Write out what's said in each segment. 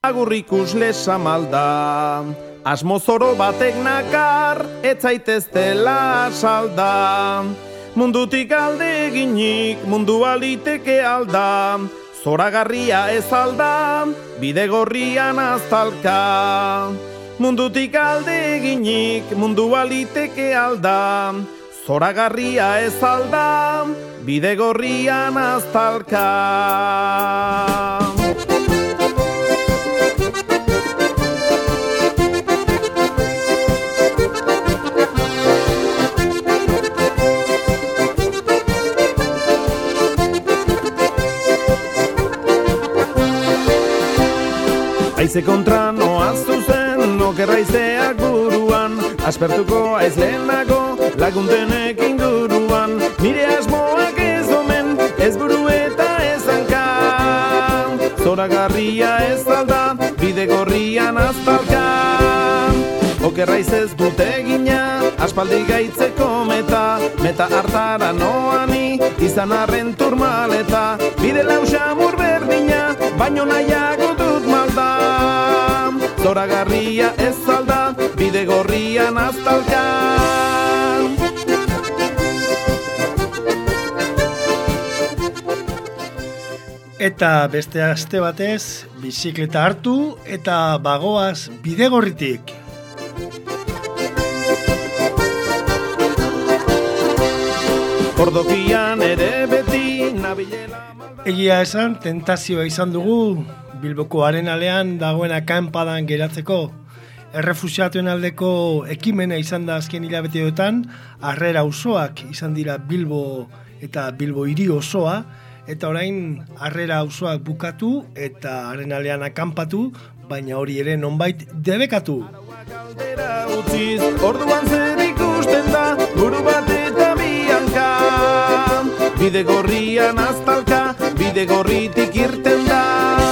Agur ikusle samalda, asmozoro batek nakar, etzaiteztela salda. Mundutik alde eginik, mundu aliteke alda, zoragarria ez alda, bide gorrian aztalka. Mundutik alde eginik, mundu aliteke alda, zoragarria ez alda, bide gorrian aztalka. Aize kontra noa zuzen, okerra izeak buruan. Aspertuko aiz lehenago, laguntenek inguruan. Nire asmoak ez omen, ez buru eta ez hanka. Zora garria ez alda, bide gorrian aztalka Okerra ez dute gina, aspaldi gaitzeko meta. Meta hartara noani, izan arren turmaleta. Bide lausa berdina, baino nahiago dut malda Zora garria ez alda, bide gorrian aztalka. Eta beste aste batez, bizikleta hartu eta bagoaz bide gorritik. Ordokian ere beti nabilela Egia esan, tentazioa izan dugu Bilboko arenalean dagoen akampadan geratzeko errefusiatuen aldeko ekimena izan da azken hilabeteotan harrera osoak izan dira Bilbo eta Bilbo hiri osoa eta orain harrera osoak bukatu eta arenalean akampatu baina hori ere nonbait debekatu. Orduan zer ikusten da buru bat eta bianka. Bide gorrian aztalka, bide gorritik irten da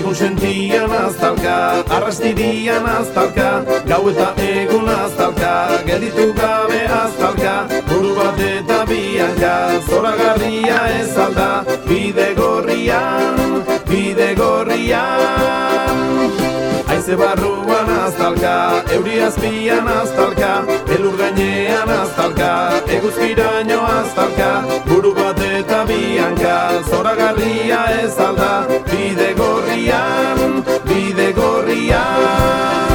Egun sentian aztalka, arrastidian aztalka Gau eta egun aztalka, gelditu gabe aztalka Buru bat eta bianka, zora garria ez alda Bide gorrian, bide gorrian Aize barruan aztalka, euri azpian aztalka Elur gainean aztalka, eguzkiraino aztalka Buru bat eta bianka, zora garria ez alda Bide gorrian, bide gorrian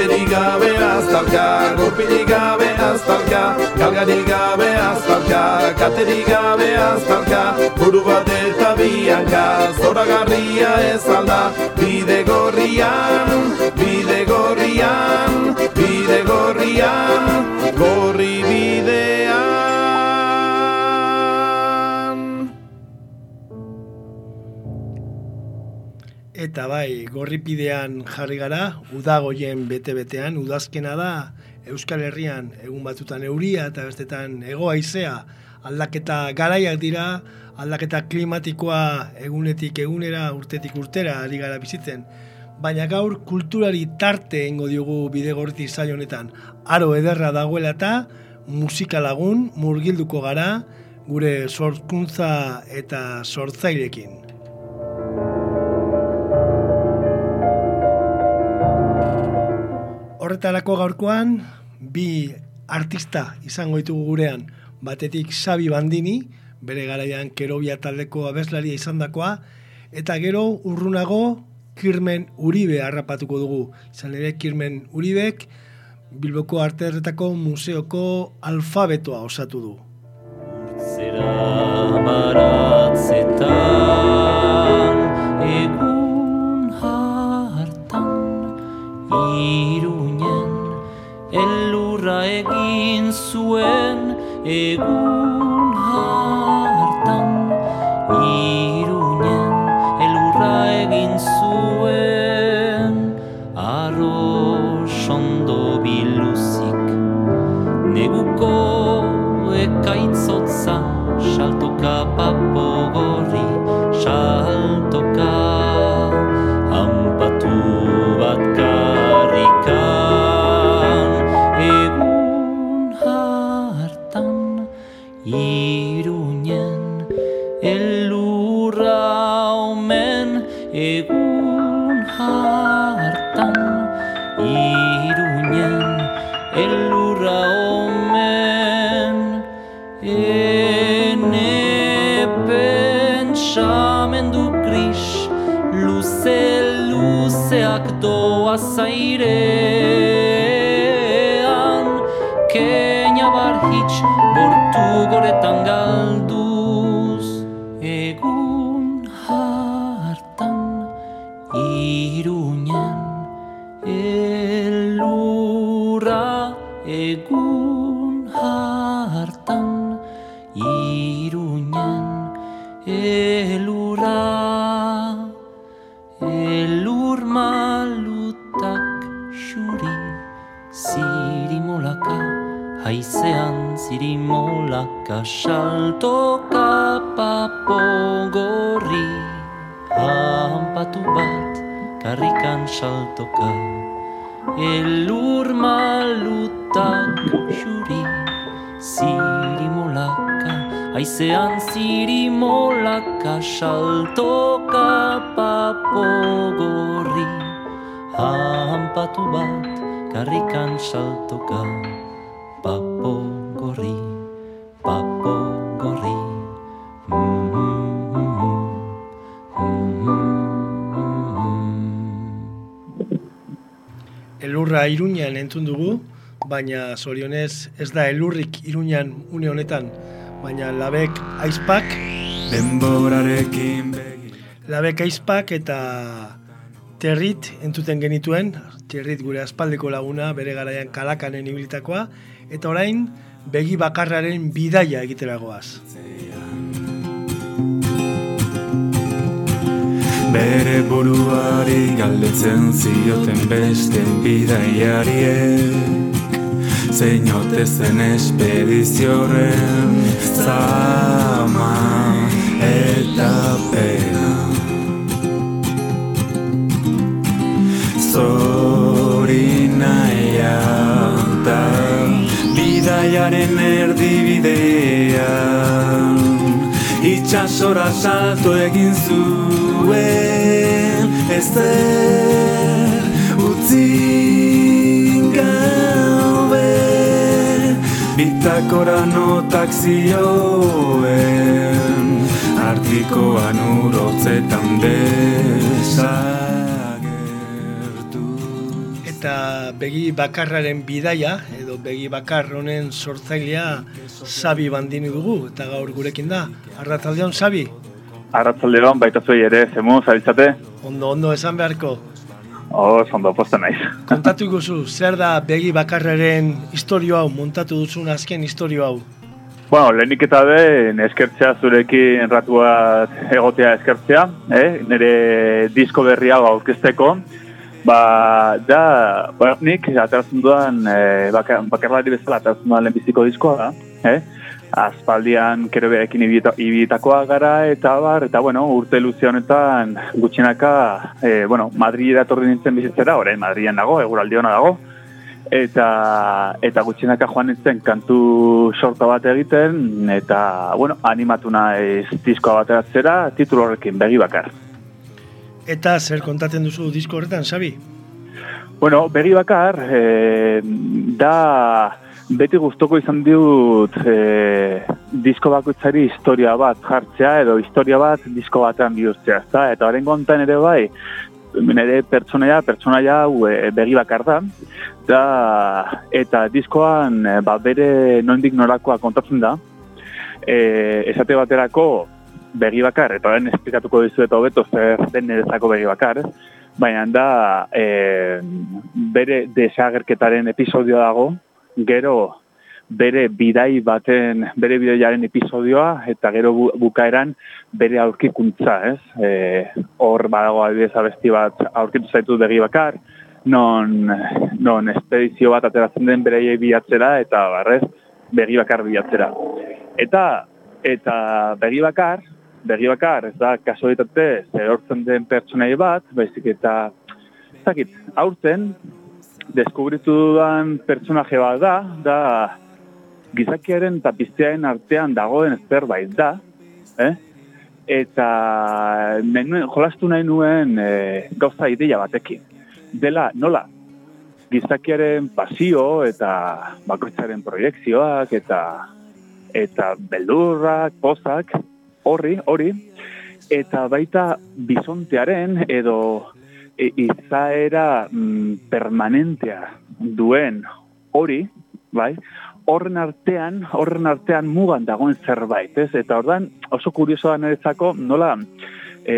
Biderik gabe aztalka, gorpilik gabe aztalka Galgarik gabe aztalka, katerik gabe aztalka Buru bat eta bianka, zora garria ez alda Bide gorrian, bide gorrian, bide gorrian Eta bai, gorripidean jarri gara, udagoien bete-betean, udazkena da, Euskal Herrian egun batutan euria eta bestetan ego haizea aldaketa garaiak dira, aldaketa klimatikoa egunetik egunera, urtetik urtera ari gara bizitzen. Baina gaur kulturari tarte engo diogu bidegorti zail honetan. Aro ederra dagoela eta musika lagun murgilduko gara gure sorkuntza eta sortzailekin. Horretarako gaurkoan, bi artista izango ditugu gurean, batetik Xabi Bandini, bere garaian kerobia taldeko abeslaria izandakoa, eta gero urrunago Kirmen Uribe harrapatuko dugu. Izan ere Kirmen Uribek Bilboko Arterretako Museoko alfabetoa osatu du. Zera baratzetan zuen doa zairean Keina bar hitz bortu goretan galduz zirimolaka Saltoka papo gorri Ampatu bat karrikan saltoka Elur malutak xuri. Zirimolaka Haizean zirimolaka Saltoka papo gorri Hampatu bat karrikan saltoka Papo gorri, papo gorri Elurra iruñan entzun dugu, baina zorionez ez da elurrik iruñan une honetan, baina labek aizpak, Denborarekin begi labek aizpak eta territ entzuten genituen, territ gure aspaldeko laguna, bere garaian kalakanen ibilitakoa, eta orain begi bakarraren bidaia egiteragoaz. Bere buruari galdetzen zioten beste bidaiariek Zeinote zen espedizioren zama eta pena Zorinaia da bidaiaren erdibidean Itxasora salto egin zuen Ezer utzi gabe. Bitakora notak zioen Artikoan urotzetan desagertu. Eta begi bakarraren bidaia, edo begi bakar honen sortzailea Sabi bandini dugu, eta gaur gurekin da. Arratzaldeon, Sabi, Arratzaldeon, baita zuei ere, zemu, zabiltzate? ondo, ondo esan beharko. Oh, zondo, posta naiz. Kontatu guzu, zer da begi bakarraren historio hau, montatu duzun azken historio hau. bueno, lehenik eta be, eskertzea zurekin ratua egotea eskertzea, eh? nire disko berri hau aurkezteko. Ba, da, ba, nik ateratzen dudan, eh, bakar, bakarlari bezala ateratzen dudan lehenbiziko diskoa da, eh? Aspaldian kerebeekin ibita- ibilitakoa gara eta bar, eta bueno, urte luze honetan gutxinaka, eh, bueno, Madrid etorri nintzen bizitzera, orain Madrilen dago, eguraldi ona dago, eta eta gutxinaka joan nintzen kantu sorta bat egiten, eta, bueno, animatu naiz diskoa bateratzera, titulu horrekin, begi bakar. Eta zer kontatzen duzu disko horretan, Sabi? Bueno, begi bakar, e, da beti gustoko izan diut e, disko bakoitzari historia bat jartzea edo historia bat disko batean bihurtzea, ezta? Eta horren kontan ere bai, nire pertsonaia, pertsonaia hau e, begi bakar da, da eta diskoan ba, bere nondik norakoa kontatzen da, e, esate baterako begi bakar, eta horren esplikatuko dizuet hobeto zer den niretzako begi bakar, baina da e, bere desagerketaren episodioa dago, gero bere bidai baten, bere bidaiaren episodioa, eta gero bu, bukaeran bere aurkikuntza, ez? E, hor badago adibidez abesti bat aurkitu zaitu begi bakar, non, non espedizio bat ateratzen den bereiei bilatzera, eta barrez, begi bakar bilatzera. Eta, eta begi bakar, begi bakar, ez da, kasualitate, zerortzen den pertsonai bat, baizik eta, ez dakit, aurten, deskubritu dudan pertsonaje bat da, da, gizakiaren eta piztearen artean dagoen zerbait da, eh? eta menuen, jolastu nahi nuen e, gauza ideia batekin. Dela, nola, gizakiaren pasio eta bakoitzaren proiektzioak eta eta beldurrak, pozak, horri, hori, eta baita bizontearen edo e, izaera mm, permanentea duen hori, bai, horren artean, horren artean mugan dagoen zerbait, ez? Eta ordan oso kuriosoa niretzako nola e,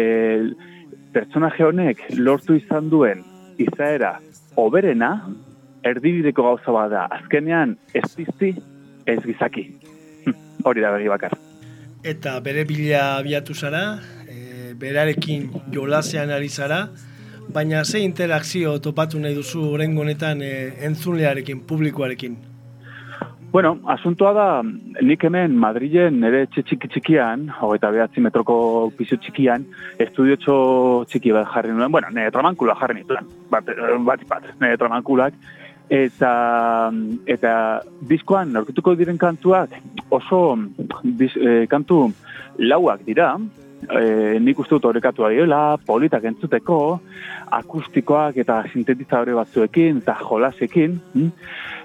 pertsonaje honek lortu izan duen izaera oberena, erdibideko gauza bada, azkenean ez bizti, ez gizaki. Hori da begi bakar. Eta bere bila abiatu zara, e, berarekin jolasean ari zara, baina ze interakzio topatu nahi duzu orengo honetan e, entzunlearekin, publikoarekin? Bueno, asuntoa da, nik hemen Madrilen nire txiki txikian, hogeita behatzi metroko pisu txikian, estudio txiki bat jarri nuen, bueno, nire tramankula jarri nituen, bat, bat, bat, nire tramankulak, eta eta diskoan aurkituko diren kantuak oso dis, e, kantu lauak dira, e, nik uste dut horrekatu dira, politak entzuteko, akustikoak eta sintetizadore batzuekin eta jolasekin, hm?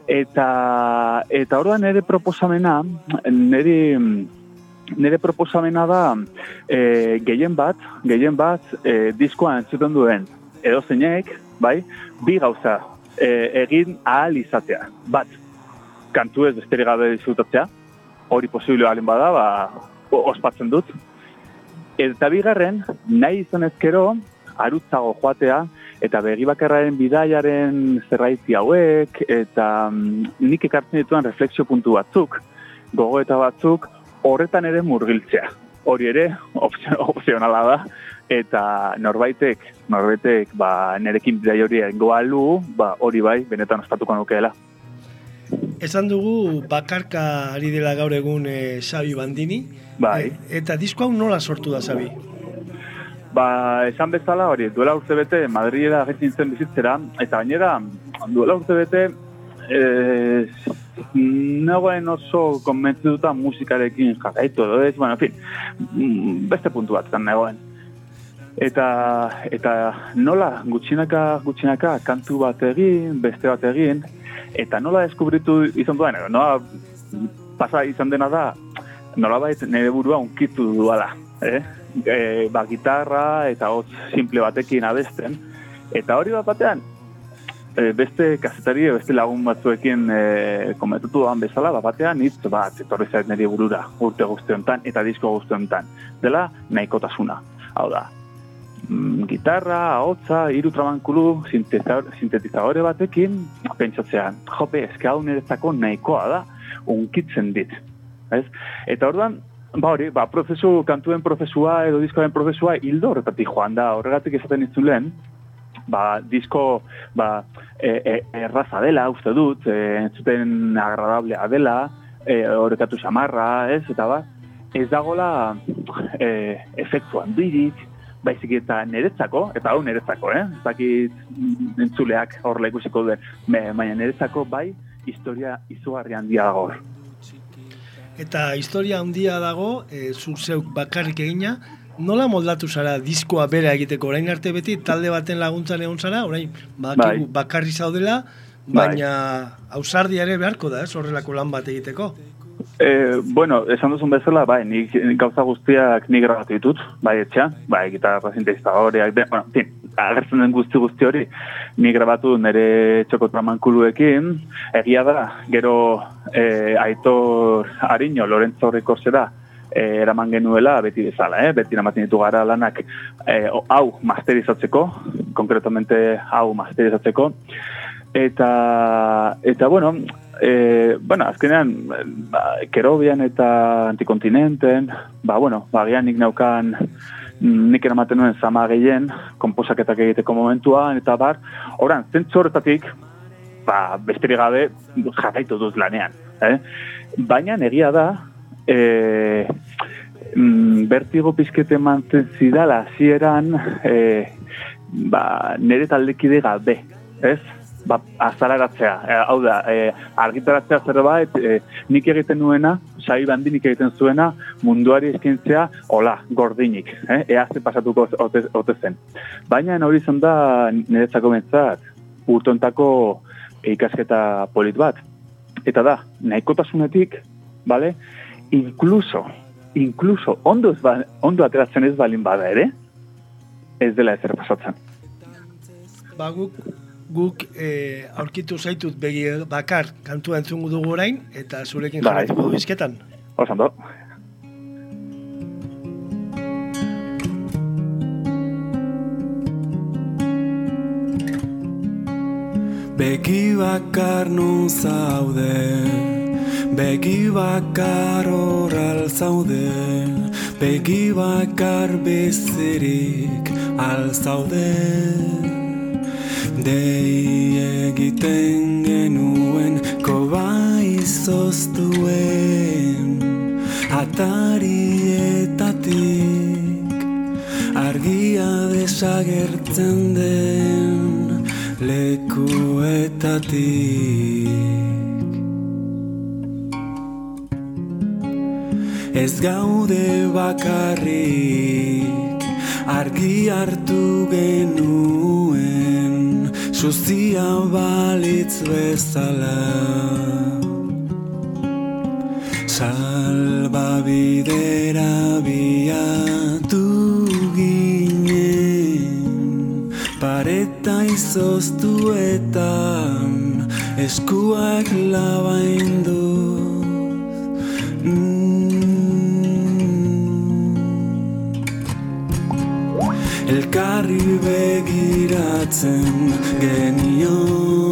eta eta orduan nire proposamena, nire nire proposamena da e, gehien bat, gehien bat e, diskoan entzuten duen edo zeinek, bai, bi gauza e, egin ahal izatea. Bat, kantu ez besterik gabe disfrutatzea, hori posible balen bada, ba, ospatzen dut. Eta bigarren, nahi izan ezkero, arutzago joatea, eta begi bakarraren bidaiaren zerraitzi hauek, eta mm, nik ekartzen dituan refleksio puntu batzuk, gogo eta batzuk, horretan ere murgiltzea. Hori ere, opzionala da, eta norbaitek, norbaitek, ba, nerekin bidai hori alu, ba, hori bai, benetan ospatuko nukeela. Esan dugu bakarka ari dela gaur egun e, Xabi Bandini. Bai. E, eta disko hau nola sortu da, Xabi? Ba, esan bezala hori, duela urte bete, Madriera agetzen zen bizitzera, eta gainera, duela urte bete, e, nagoen oso konbentzituta musikarekin jarraitu, edo ez, bueno, en fin, mm, beste puntu bat zan nagoen. Eta, eta nola gutxinaka, gutxinaka kantu bat egin, beste bat egin, eta nola deskubritu izan duen, nola pasa izan dena da, nola bait nire burua unkitu duala, eh? E, ba, gitarra eta hotz simple batekin abesten, eta hori bat batean, e, beste kasetari, beste lagun batzuekin e, kometutu doan bezala, bat batean hitz bat, etorri zait nire burura urte guztiontan eta disko guztiontan. Dela, nahikotasuna. Hau da, gitarra, ahotsa, hiru tramankulu, sintetizadore batekin, pentsatzean, jope, eske hau niretzako nahikoa da, unkitzen dit. Ez? Eta orduan, ba hori, ba, prozesu, kantuen prozesua edo diskoaren prozesua hildo horretatik joan da, horregatik esaten izun lehen, ba, disko ba, e, e, erraza dela, uste dut, e, entzuten agradablea dela, e, horretatu samarra, ez, eta ba, ez dagola e, efektu handirik, baizik eta niretzako, eta hau niretzako, eh? Zakit entzuleak horrela ikusiko duen, baina niretzako bai, historia izugarri handia dago. Eta historia handia dago, e, zu zeuk bakarrik egina, nola moldatu zara diskoa bera egiteko? Orain arte beti, talde baten laguntzan egon zara, orain bai. bakarri zaudela, baina bai. ere beharko da, ez, horrelako lan bat egiteko? E, bueno, esan duzun bezala, bai, nik gauza guztiak nik grabatu ditut, bai, etxea, bai, gitarra sintetizadoriak, bueno, fin, agertzen den guzti guzti hori, nik grabatu nire txoko tramankuluekin, egia da, gero e, aitor harino, Lorenzo Rikorzera, e, eraman genuela beti bezala, eh? beti namaten ditu gara lanak e, hau masterizatzeko, konkretamente hau masterizatzeko, eta, eta bueno, e, bueno, azkenean, ba, kerobian eta antikontinenten, ba, bueno, ba, gian nik neukan nik eramaten nuen zama gehien, komposaketak egiteko momentuan, eta bar, oran, zentzu horretatik, ba, besteri gabe, jarraitu dut lanean. Eh? Baina egia da, e, mm, bertigo pizkete mantzen zidala, zieran, e, ba, nire taldekide gabe, ez? Ba, azalaratzea. E, hau da, e, argitaratzea zerbait, e, nik egiten nuena, sai bandi nik egiten zuena, munduari eskintzea, hola, gordinik, eh? ea ze pasatuko ote, ote zen. Baina hori izan da, niretzako bentzat, urtontako ikasketa polit bat. Eta da, nahikotasunetik, bale, inkluso, inkluso, ondo, ez ba, ondo ateratzen ez balin bada ere, ez dela ezer pasatzen. Ba, guk, guk e, aurkitu zaitut begi bakar kantua entzungu dugu orain, eta zurekin Bai. jarratuko bizketan. Osando. Begi bakar nun zaude Begi bakar oral zaude Begi bakar bizirik al zaude Dei egiten genuen koba izoztuen Atarietatik argia desagertzen den lekuetatik. Ez gaude bakarrik argi hartu genuen Suzia balitz bezala Salbabidera biatu ginen Pareta izoztuetan eskuak labainduz Elkarri begiratzen genion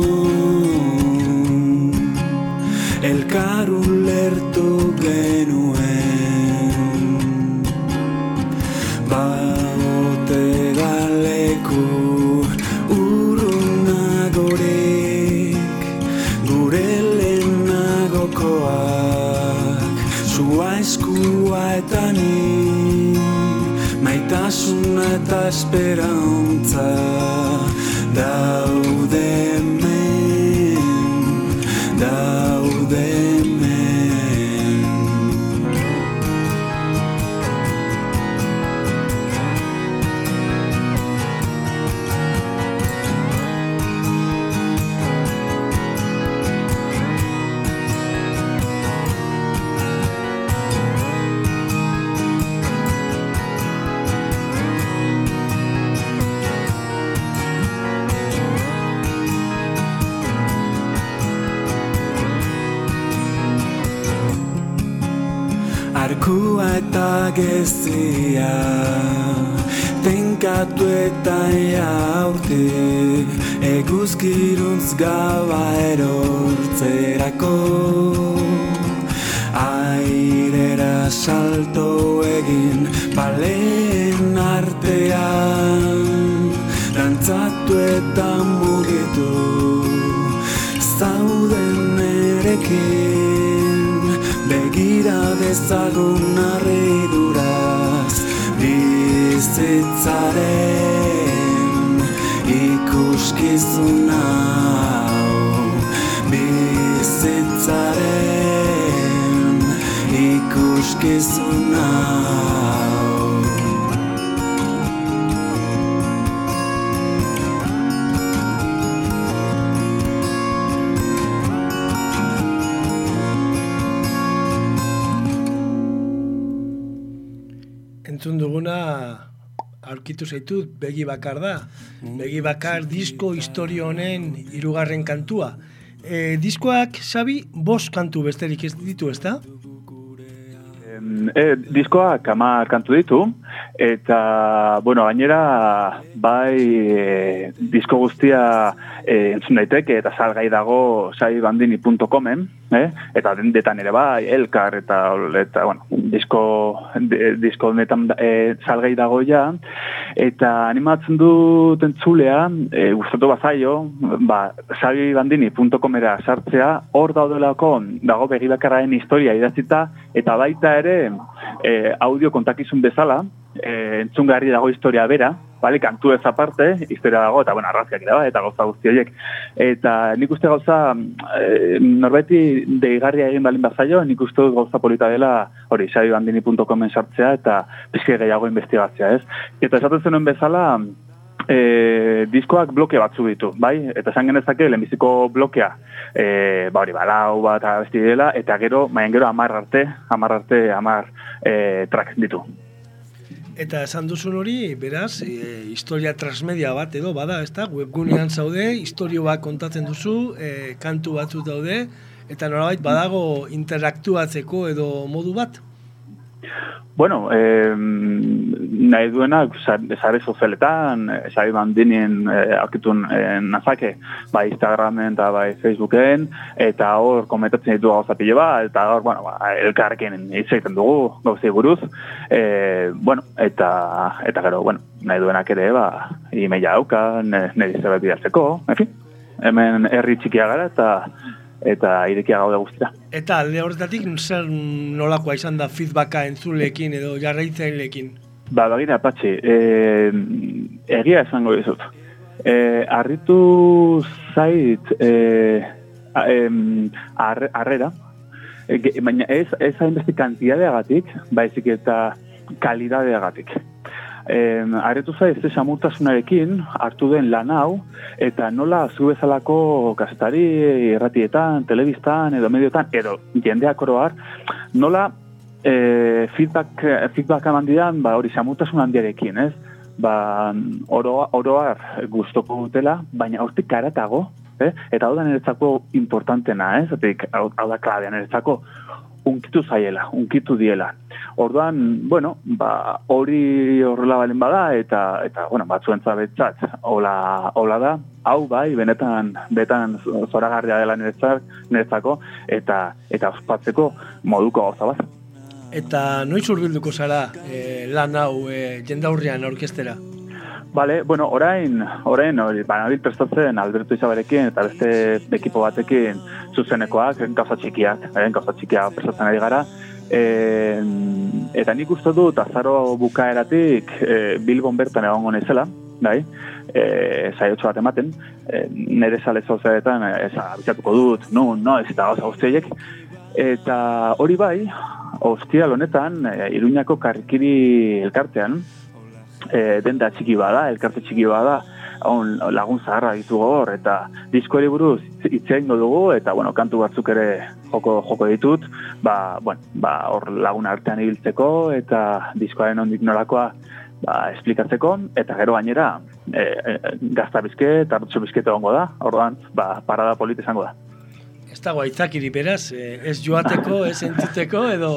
Maitasuna eta esperantza Daude eta gezia Tenkatu eta jaurte Eguzkiruntz gaba erortzerako. Airera salto egin Baleen artean Dantzatu eta mugitu Zauden erekin dezagun arreduraz Bizitzaren ikuskizun hau. Bizitzaren ikuskizun hau aurkitu zaitut begi bakar da. Begi bakar disko historio honen hirugarren kantua. E, diskoak, Xabi, bost kantu besterik ez ditu, ezta? Em, E, diskoak ama kantu ditu, eta, bueno, gainera, bai, e, disko guztia e, entzun daiteke, eta salgai dago saibandini.comen, eh? eta dendetan ere bai, elkar, eta, eta bueno, disko, de, disko honetan e, salgai dago ja, eta animatzen dut entzulea, e, gustatu bazaio, ba, saibandini.comera sartzea, hor daudelako, dago begibakarraen historia idatzita, eta baita ere, e, audio kontakizun bezala, e, entzungarri dago historia bera, bale, kantu ez aparte, historia dago, eta bueno, arrazkiak ere, eta gauza guzti horiek. Eta nik uste gauza, e, norbaiti deigarria egin balin bazaio, nik uste gauza polita dela, hori, xabibandini.comen sartzea, eta pizke gehiago investigatzea, ez? Eta esaten zenuen bezala, e, diskoak bloke batzu ditu, bai? Eta esan genezake, lehenbiziko blokea, e, ba hori, balau bat abesti dela, eta gero, maien gero amar arte, amar arte, amar e, track ditu. Eta esan duzun hori, beraz, e, historia transmedia bat edo, bada, ez webgunean zaude, historio bat kontatzen duzu, e, kantu batzu daude, eta norabait badago interaktuatzeko edo modu bat? Bueno, eh, nahi duena, zare sozialetan, zari bandinien eh, aurkitun eh, nazake, bai Instagramen eta bai Facebooken, eta hor komentatzen ditu gauza bat, eta hor, bueno, ba, elkarrekin izaiten dugu, gauzei buruz, eh, bueno, eta, eta gero, bueno, nahi duenak ere, ba, e-maila hauka, nire zerbait bidaltzeko, en fin, hemen herri txikia gara, eta eta irekia gaude guztira. Eta alde horretatik zer nolakoa izan da feedbacka entzulekin edo jarraitzailekin? Ba, bagira, patxi, e, egia esango dizut. E, arritu zait e, arrera, e, baina ez, ez hainbesti kantidadeagatik, baizik eta kalidadeagatik eh, aretu zaiz ez amurtasunarekin hartu den lan hau, eta nola zu bezalako kasetari erratietan, telebistan, edo mediotan, edo jendeak oroar, nola eh, feedback, feedback amandidan, ba, hori samurtasun handiarekin, ez? Ba, oro, oroar gustoko dutela, baina hortik karatago, eh? eta hau da niretzako importantena, ez? Hau, hau da klabea niretzako, unkitu zaiela, unkitu diela. Orduan, bueno, ba, hori horrela balen bada, eta, eta bueno, batzuen zabetzat, hola, hola da, hau bai, benetan, betan zoragarria dela niretzak, niretzako, eta, eta ospatzeko moduko gauza bat. Eta noiz urbilduko zara e, lan hau e, jendaurrian orkestera? Bale, bueno, orain, orain, hori, banabil prestatzen Alberto Izabarekin eta beste ekipo batekin zuzenekoak, gauza txikiak, eh, gauza txikiak prestatzen ari gara. E, eta nik uste dut, azaro bukaeratik e, Bilbon bertan egongo nezela, bai, e, zaiotxo bat ematen, e, nire sale zozeetan, ez abitatuko dut, no, no, ez eta gauza guztiek, eta hori bai, hostia honetan, e, iruñako karikiri elkartean, e, denda txiki bada, elkarte txiki bada, on lagun zaharra ditu hor, eta diskoari buruz itzein dugu, eta bueno, kantu batzuk ere joko, joko ditut, ba, bueno, ba, hor lagun artean ibiltzeko, eta diskoaren ondik nolakoa ba, esplikatzeko, eta gero gainera, e, e, gazta bizke, bizkete ongo da, orduan, ba, parada polit izango da ez dago aitzakiri beraz, eh, ez joateko, ez entzuteko, edo,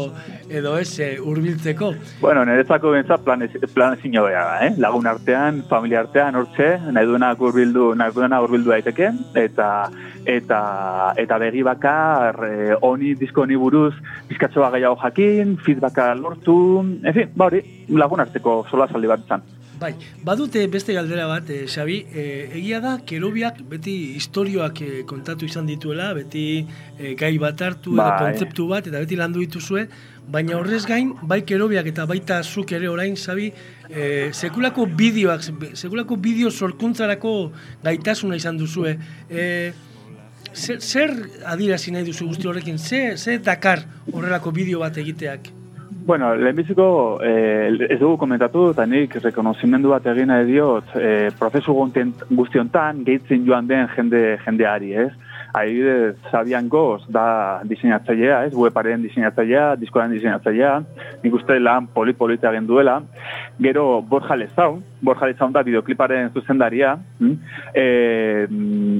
edo ez eh, hurbiltzeko. Bueno, niretzako bentsa plan, plan ezin da, eh? lagun artean, familia artean, hortxe, nahi duena urbildu, nahi duena urbildu daiteke, eta eta eta begi bakar, honi disko honi buruz, bizkatzoa gehiago jakin, feedbacka lortu, en fin, ba hori, lagun arteko sola saldi bat izan. Bai, badute beste galdera bat, eh, Xabi, eh, egia da, kerobiak beti historioak eh, kontatu izan dituela, beti eh, gai bat hartu edo bai. kontzeptu bat, eta beti landu dituzue, baina horrez gain, bai kerobiak eta baita zuk ere orain, Xabi, eh, sekulako bideoak, sekulako bideo sorkuntzarako gaitasuna izan duzue. Eh, zer, zer adirazi nahi duzu guzti horrekin? Zer, zer dakar horrelako bideo bat egiteak? Bueno, lehenbiziko eh, ez dugu komentatu, eta nik rekonozimendu bat egina ediot eh, prozesu guztiontan gehitzen joan den jende jendeari, ez? Adibidez, Sabian Goz da diseinatzailea, ez? Webaren diseinatzailea, diskoaren diseinatzailea, nik uste lan polit-polit egin duela. Gero, Borja Lezaun, Borja Lezaun da videokliparen zuzendaria. E,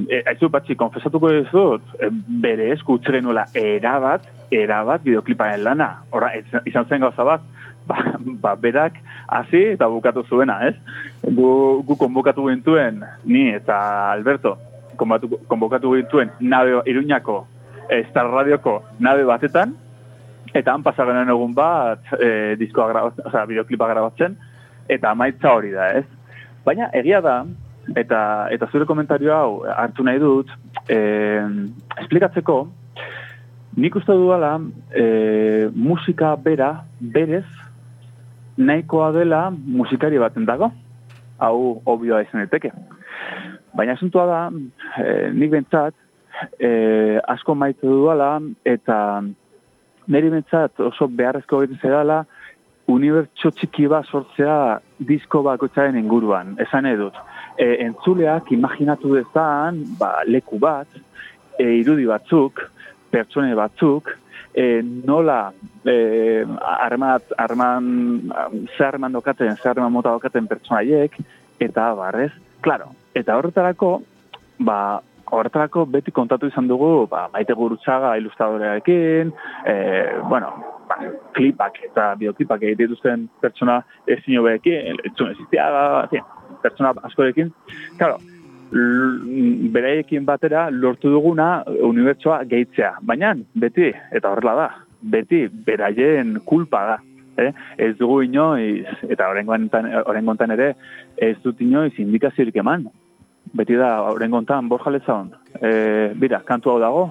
e, aizu batxi, konfesatuko dizut, e, bere esku utzigenuela erabat, erabat videokliparen lana. Hora, izan zen gauza bat, ba, ba berak hasi eta bukatu zuena, ez? Gu, gu konbukatu gintuen, ni eta Alberto, konbokatu dituen nabe iruñako e, Star Radioko nabe batetan, eta han pasagenen egun bat e, diskoa grabatzen, oza, videoklipa grabatzen, eta amaitza hori da, ez? Baina egia da, eta eta zure komentario hau hartu nahi dut, e, esplikatzeko, nik uste duela e, musika bera, berez, nahikoa dela musikari baten dago, hau obioa izan daiteke. Baina asuntua da, e, nik bentsat, e, asko maite duala, eta niri bentsat oso beharrezko egiten zedala, unibertso txiki bat sortzea disko bakoitzaren inguruan, esan edut. E, entzuleak imaginatu dezan, ba, leku bat, e, irudi batzuk, pertsone batzuk, e, nola e, armat, arman, zer arman dokaten, zer arman mota dokaten pertsonaiek, eta barrez, klaro, eta horretarako, ba, horretarako beti kontatu izan dugu, ba, maite gurutzaga ilustradorearekin, e, bueno, ba, klipak eta bioklipak egite dituzten pertsona ezin hobeekin, etzun existiaga, pertsona askorekin, klaro, beraiekin batera lortu duguna unibertsoa gehitzea. Baina, beti, eta horrela da, beti, beraien kulpa da. Eh? Ez dugu inoiz, eta horrengontan ere, ez dut inoiz indikaziorik eman. Beti da, horrengontan, borjaletza hon. Eh, bira, kantu hau dago,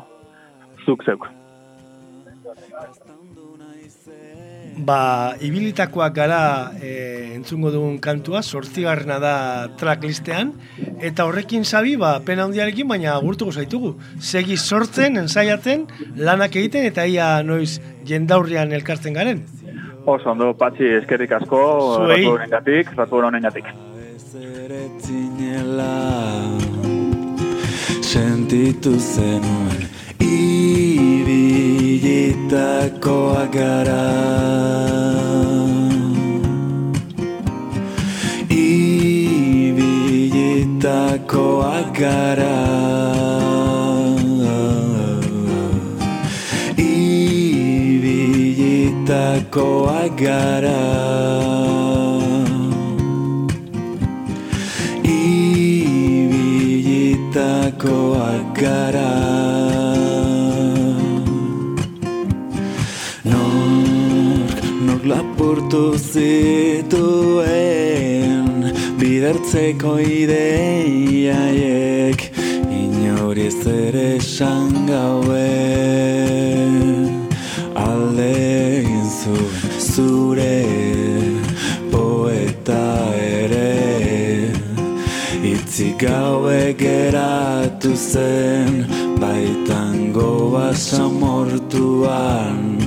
zuk zeuk. Ba, ibilitakoak gara e, entzungo dugun kantua, sortzigarrena da tracklistean, eta horrekin sabi, ba, pena handiarekin, baina gurtuko zaitugu. Segi sortzen, ensaiatzen, lanak egiten, eta ia noiz jendaurrian elkartzen garen. Oso, ondo, patxi, eskerrik asko, ratu honen gatik, ratu honen gatik. Sentitu zenuen Ibilitakoa gara Ibilitakoa gara Ibilitakoa gara Ibilitakoak gara Nork, nork lapurtu zituen Bidertzeko ideiaiek Inori ere esan gaue Alde zure Itzi gaue geratu zen Baitango basamortuan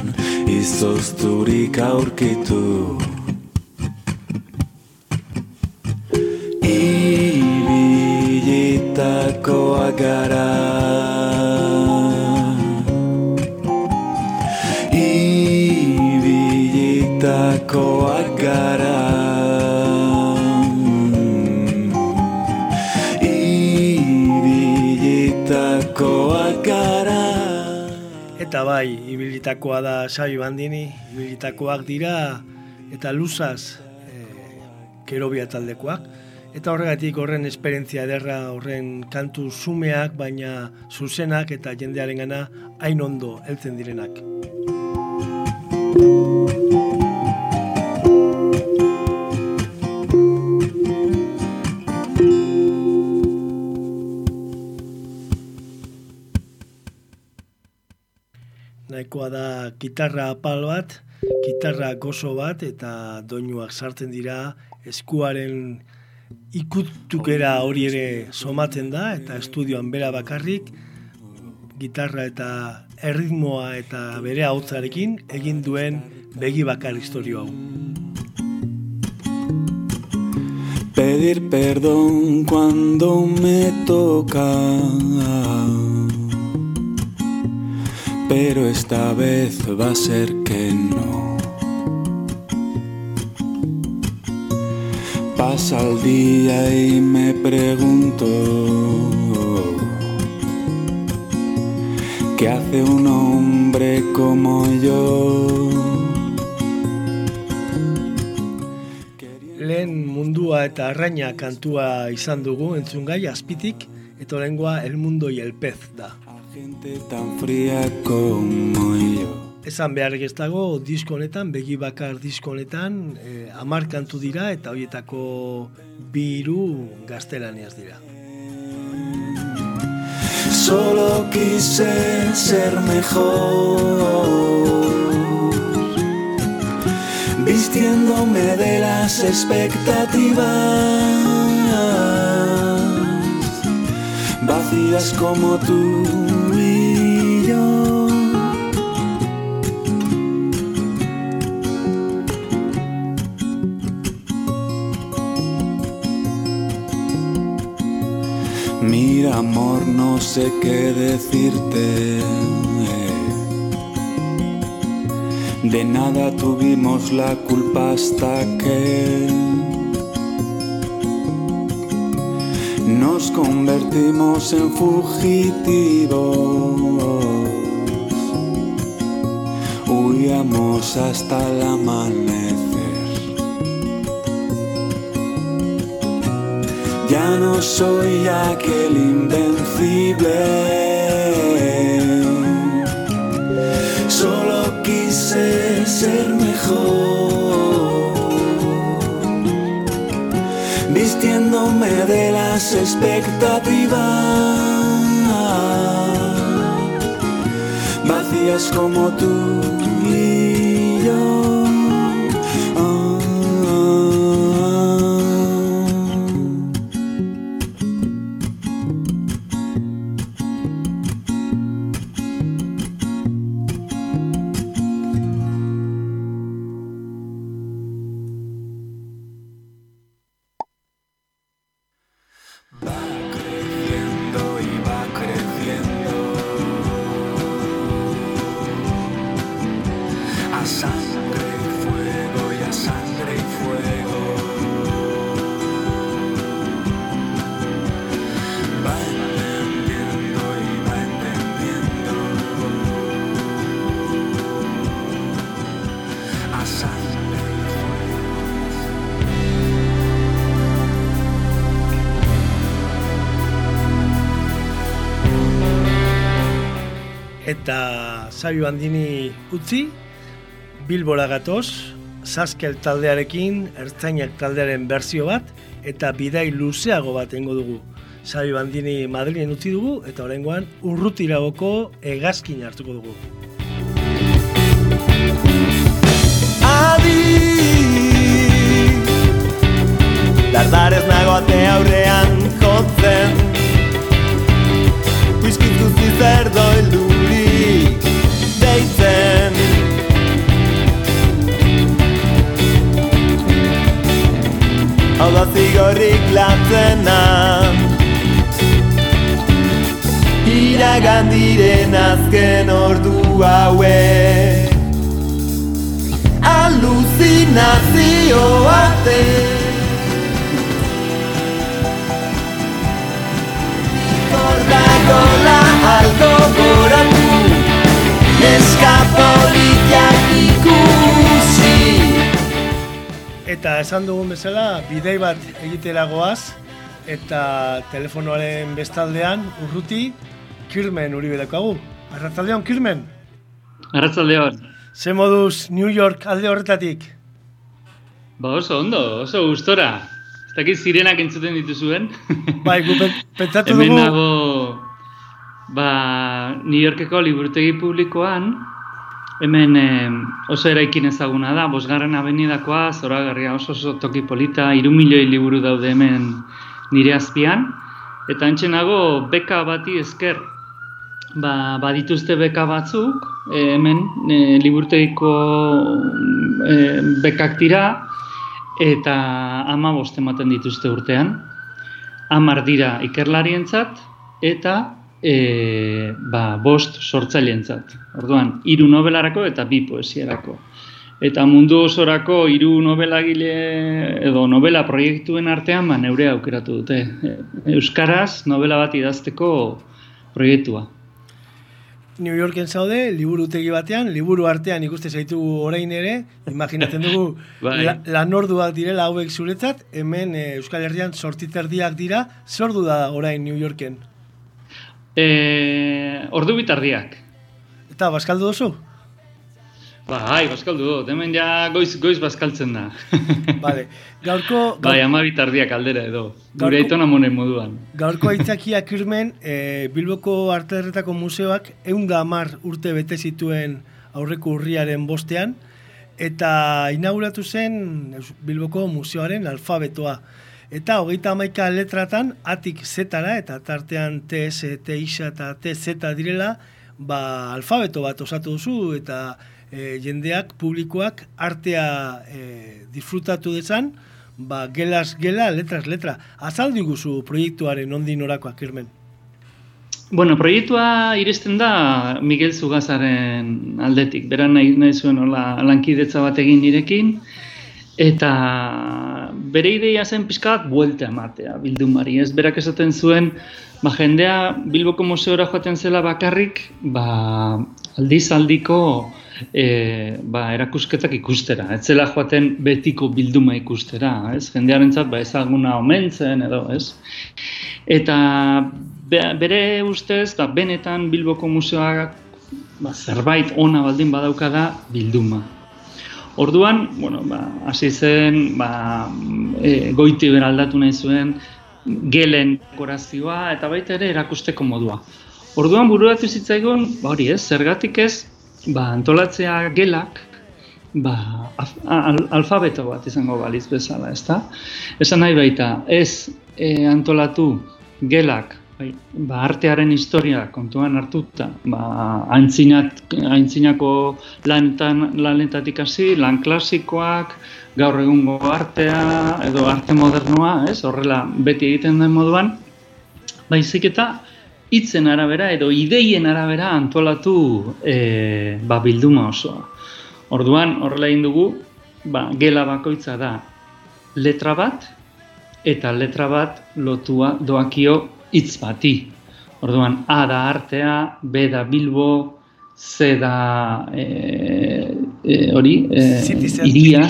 Izozturik aurkitu ibilitakoa da Xabi Bandini, ibilitakoak dira, eta luzaz, e, kerobia taldekoak. Eta horregatik horren esperientzia ederra, horren kantu sumeak, baina zuzenak eta jendearen gana hain ondo heltzen direnak. Nahikoa da gitarra apal bat, gitarra gozo bat eta doinuak sartzen dira eskuaren ikutukera hori ere somatzen da eta estudioan bera bakarrik gitarra eta erritmoa eta bere hautzarekin egin duen begi bakar historio hau. Pedir perdón cuando me toca. Pero esta vez va a ser que no. Pasa el día y me pregunto ¿Qué hace un hombre como yo? Lehen mundua eta arraina kantua izan dugu entzungai azpitik, eta lengua El Mundo y el Pez da. Gente tan fría como yo. Esan behar ez dago, disko honetan, begi bakar disko honetan, eh, amar kantu dira eta horietako biru gaztelaniaz dira. Solo quise ser mejor. vistiéndome de las expectativas, vacías como tú y yo. Mira amor, no sé qué decirte. De nada tuvimos la culpa hasta que nos convertimos en fugitivos. Huíamos hasta el amanecer. Ya no soy aquel invencible. Solo quise ser mejor. Vistiéndome de las expectativas. Vacías como tú a sangre y fuego y a sangre y fuego. Va entendiendo y va entendiendo. A sangre y fuego. Eta Sabi Bandini utzi, Bilbora gatoz, Saskel taldearekin, Ertzainak taldearen berzio bat, eta bidai luzeago bat engo dugu. Sabi Bandini Madrilen utzi dugu, eta horrengoan urrutiragoko hegazkin hartuko dugu. Adi Dardarez nago ate aurrean jotzen Whisky guzti zerdo Da zigorrik latzena Iragan diren azken ordu hauek. Aluzinazio arte Gordagola algo goratu. Eskapolitiak ikusi Eta esan dugun bezala, bidei bat egitera goaz, eta telefonoaren bestaldean, urruti, Kirmen uri bedakagu. Arratzaldeon, Kirmen! Arratzaldeon. Ze moduz New York alde horretatik? Ba oso ondo, oso gustora. Ez dakit zirenak entzuten dituzuen. Bai, gu pen- pentsatu Hemen dugu... nago ba, New Yorkeko liburutegi publikoan, hemen eh, oso eraikin ezaguna da, bosgarren abenidakoa, zoragarria oso oso toki polita, iru milioi liburu daude hemen nire azpian, eta antxenago beka bati esker, ba, badituzte beka batzuk, eh, hemen eh, liburutegiko eh, bekak dira, eta ama bost ematen dituzte urtean. Hamar dira ikerlarientzat eta e, ba, bost sortzaileentzat. Orduan, hiru novelarako eta bi poesiarako. Eta mundu osorako hiru novelagile edo novela proiektuen artean ba, neure aukeratu dute. E, Euskaraz novela bat idazteko proiektua. New Yorken zaude, liburutegi batean, liburu artean ikuste zaitugu orain ere, imaginatzen dugu Bai. la, lanorduak direla hauek zuretzat, hemen eh, Euskal Herrian sortiterdiak dira, zordu da orain New Yorken. E, ordu bitardiak. Eta baskaldu duzu? Bai, bazkaldu dut, hemen ja goiz, goiz bazkaltzen da. Vale. Gaurko, bai, ama bitardiak aldera edo. Gure aitona monen moduan. gaurko aitzakia kirmen, e, Bilboko Arterretako Museoak eunda amar urte bete zituen aurreko urriaren bostean, eta inauguratu zen Bilboko museoaren alfabetoa. Eta hogeita hamaika letratan, atik zetara, eta tartean TS, TIX eta TZ direla, ba, alfabeto bat osatu duzu, eta e, jendeak, publikoak, artea e, disfrutatu dezan, ba, gelas gela, letras letra. Azaldu guzu proiektuaren ondi norakoak irmen. Bueno, proiektua iristen da Miguel Zugazaren aldetik. Beran nahi, nahi zuen hola lankidetza bat egin nirekin. Eta bere ideia zen pizkat buelta ematea bildumari. Ez berak esaten zuen, ba, jendea Bilboko museora joaten zela bakarrik, ba, aldiz aldiko e, ba, erakusketak ikustera. Ez zela joaten betiko bilduma ikustera, ez? Jendearentzat ba, ezaguna omentzen edo, ez? Eta be- bere ustez, ba, benetan Bilboko museoak ba, zerbait ona baldin badauka da bilduma. Orduan, bueno, ba, hasi zen, ba, e, goiti beraldatu nahi zuen, gelen dekorazioa eta baita ere erakusteko modua. Orduan buruatu zitzaigun, ba hori ez, zergatik ez, ba, antolatzea gelak, ba, al, alfabeto bat izango baliz bezala, ezta? Esan nahi baita, ez e, antolatu gelak, bai, ba, artearen historia kontuan hartuta, ba, aintzinat, aintzinako lanetan, lanetatik hasi, lan klasikoak, gaur egungo artea edo arte modernoa, ez? Horrela beti egiten den moduan, baizik eta hitzen arabera edo ideien arabera antolatu e, ba, bilduma osoa. Orduan, horrela egin dugu, ba, gela bakoitza da letra bat, eta letra bat lotua doakio hitz bati. Orduan, A da artea, B da Bilbo, C da e, e, hori, e, Citizen. iria,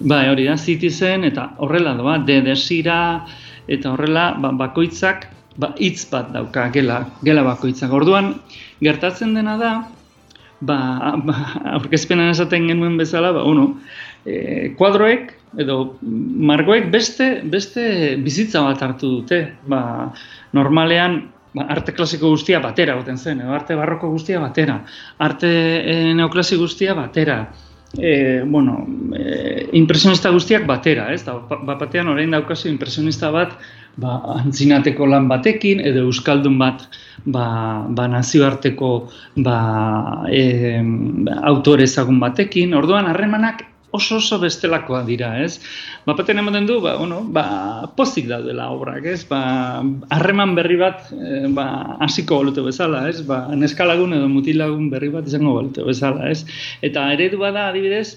bai, hori da, citizen, eta horrela doa, D desira, eta horrela ba, bakoitzak ba, hitz bat dauka gela, gela bakoitzak. Orduan, gertatzen dena da, ba, ba aurkezpenan esaten genuen bezala, ba, uno, e, kuadroek edo margoek beste, beste bizitza bat hartu dute. Ba, normalean, ba, arte klasiko guztia batera goten zen, edo arte barroko guztia batera, arte e, neoklasiko guztia batera, e, bueno, e, impresionista guztiak batera, ez? Da, ba- bat batean orain daukazu impresionista bat ba, antzinateko lan batekin, edo euskaldun bat ba, ba nazioarteko ba, e, autore ezagun batekin, orduan harremanak oso oso bestelakoa dira, ez? Baten ematen du, ba, bueno, ba, pozik daudela obrak, ez? Ba, harreman berri bat, e, ba, hasiko balute bezala, ez? Ba, neskalagun edo mutilagun berri bat izango balute bezala, ez? Eta eredua da, adibidez,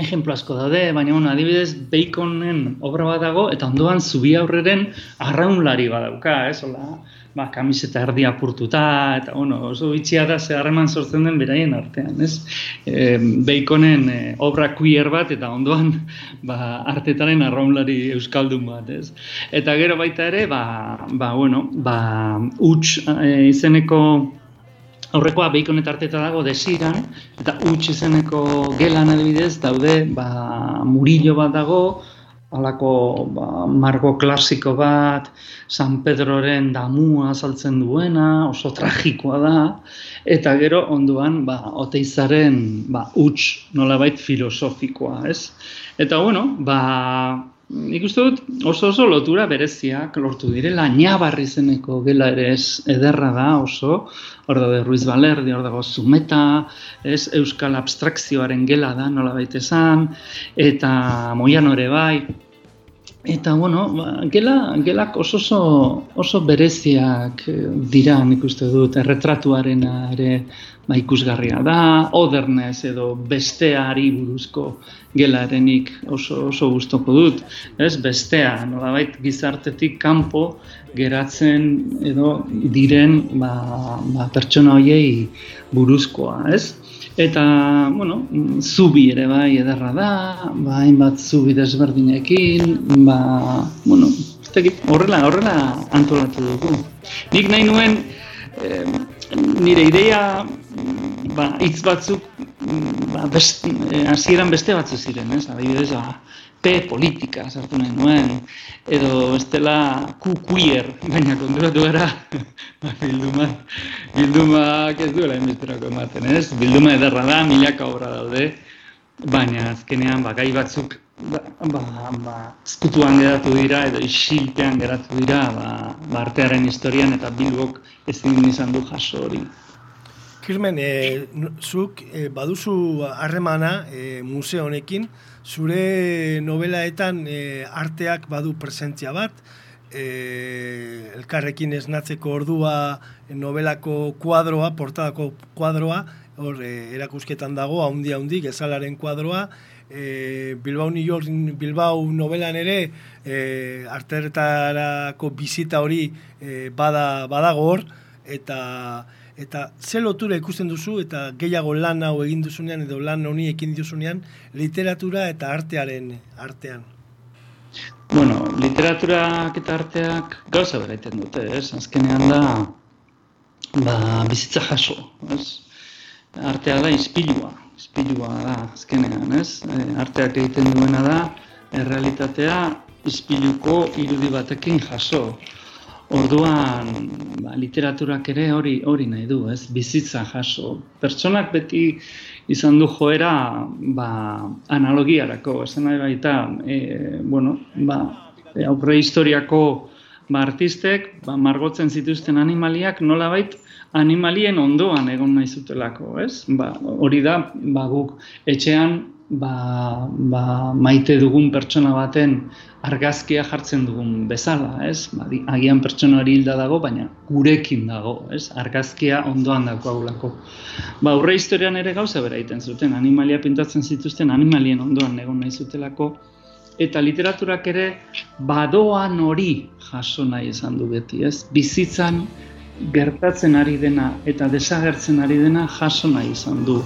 ejemplo asko daude, baina bueno, adibidez Baconen obra bat dago eta ondoan zubi aurreren arraunlari badauka, ez? Hola, ba, kamiseta erdi apurtuta eta bueno, oso bitxia da ze harreman sortzen den beraien artean, ez? E, Baconen e, obra queer bat eta ondoan ba, artetaren arraunlari euskaldun bat, ez? Eta gero baita ere, ba, ba bueno, ba, huts e, izeneko Aurrekoa Bacon eta arteta dago desiran, eta huts izeneko gelan adibidez daude ba, murillo bat dago, halako ba, margo klasiko bat, San Pedroren damua azaltzen duena, oso tragikoa da, eta gero onduan ba, oteizaren ba, huts nolabait filosofikoa, ez? Eta bueno, ba, nik uste dut oso oso lotura bereziak lortu direla, Ñabarri izeneko gela ere ez ederra da oso, hor daude Ruiz Balerdi, hor dago Zumeta, ez? Euskal abstrakzioaren gela da nolabait esan, eta Moiano ere bai, Eta, bueno, ba, gela, gelak oso, oso, oso bereziak eh, dira nik uste dut, erretratuaren ere ba, ikusgarria da, odernez edo besteari buruzko gelarenik oso, oso gustoko dut. Ez, bestea, nolabait gizartetik kanpo geratzen edo diren ba, ba, pertsona hoiei buruzkoa, ez? Eta, bueno, zubi ere bai ederra da, ba, hainbat zubi desberdinekin, ba, bueno, ez horrela, horrela antolatu dugu. Nik nahi nuen, eh, nire ideia, ba, hitz batzuk, ba, best, eh, hasieran beste batzu ziren, ez? Adibidez, ba, P politika sartu nahi nuen, edo bestela Q queer, baina konturatu gara, ba, bildumak, bildumak ez duela inbesterako ematen, ez? Bilduma ederra da, milaka obra daude, baina azkenean ba, gai batzuk ba, ba, ba, geratu dira edo isilpean geratu dira ba, ba, artearen historian eta bilbok ezin izan du jaso hori. Kirmen, e, zuk e, baduzu harremana e, museo honekin, zure novelaetan e, arteak badu presentzia bat, e, elkarrekin esnatzeko ordua novelako kuadroa, portadako kuadroa, hor e, erakusketan dago, haundi haundi, gezalaren kuadroa, e, Bilbao New York, Bilbao novelan ere, e, arteretarako bizita hori e, bada, badago hor, eta eta ze lotura ikusten duzu eta gehiago lan hau egin duzunean edo lan honi ekin duzunean literatura eta artearen artean. Bueno, literaturak eta arteak gauza beraiten dute, ez? Azkenean da ba, bizitza jaso, ez? Artea da inspilua, inspilua da azkenean, ez? E, arteak egiten duena da errealitatea inspiluko irudi batekin jaso. Orduan, ba, literaturak ere hori hori nahi du, ez? Bizitza jaso. Pertsonak beti izan du joera ba, analogiarako, esan nahi baita, e, bueno, ba, e, aurre historiako ba, artistek, ba, margotzen zituzten animaliak nolabait animalien ondoan egon nahi zutelako, ez? Ba, hori da, ba, guk etxean ba, ba, maite dugun pertsona baten argazkia jartzen dugun bezala, ez? Ba, agian pertsona hori hilda dago, baina gurekin dago, ez? Argazkia ondoan dago agulako. Ba, aurre historian ere gauza bera egiten zuten, animalia pintatzen zituzten animalien ondoan egon nahi zutelako, eta literaturak ere badoan hori jaso nahi izan du beti, ez? Bizitzan gertatzen ari dena eta desagertzen ari dena jaso nahi izan du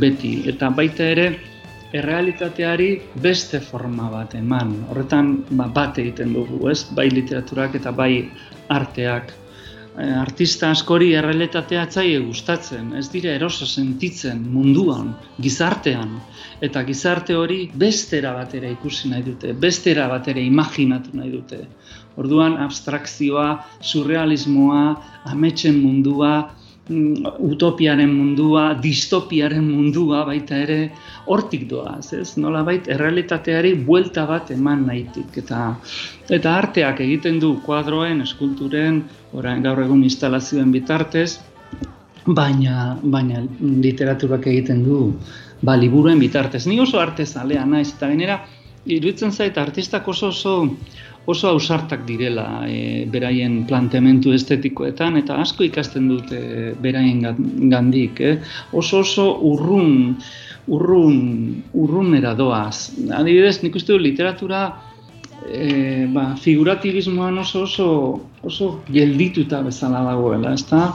beti. Eta baita ere, errealitateari beste forma bat eman. Horretan ba, bat egiten dugu, ez? Bai literaturak eta bai arteak. E, artista askori errealitatea atzaie gustatzen, ez dira eroso sentitzen munduan, gizartean. Eta gizarte hori bestera batera ikusi nahi dute, bestera batera imaginatu nahi dute. Orduan abstrakzioa, surrealismoa, ametsen mundua, Mm, utopiaren mundua, distopiaren mundua baita ere hortik doaz, ez? Nola bait, errealitateari buelta bat eman nahitik. Eta, eta arteak egiten du kuadroen, eskulturen, orain gaur egun instalazioen bitartez, baina, baina literaturak egiten du ba, liburuen bitartez. Ni oso arte zalea naiz, eta gainera, iruditzen zait, artistak oso oso oso ausartak direla e, beraien planteamentu estetikoetan eta asko ikasten dute beraien gandik, eh? oso oso urrun, urrun, urrunera doaz. Adibidez, nik uste du literatura e, ba, figuratibismoan oso oso, oso geldituta bezala dagoela, ezta?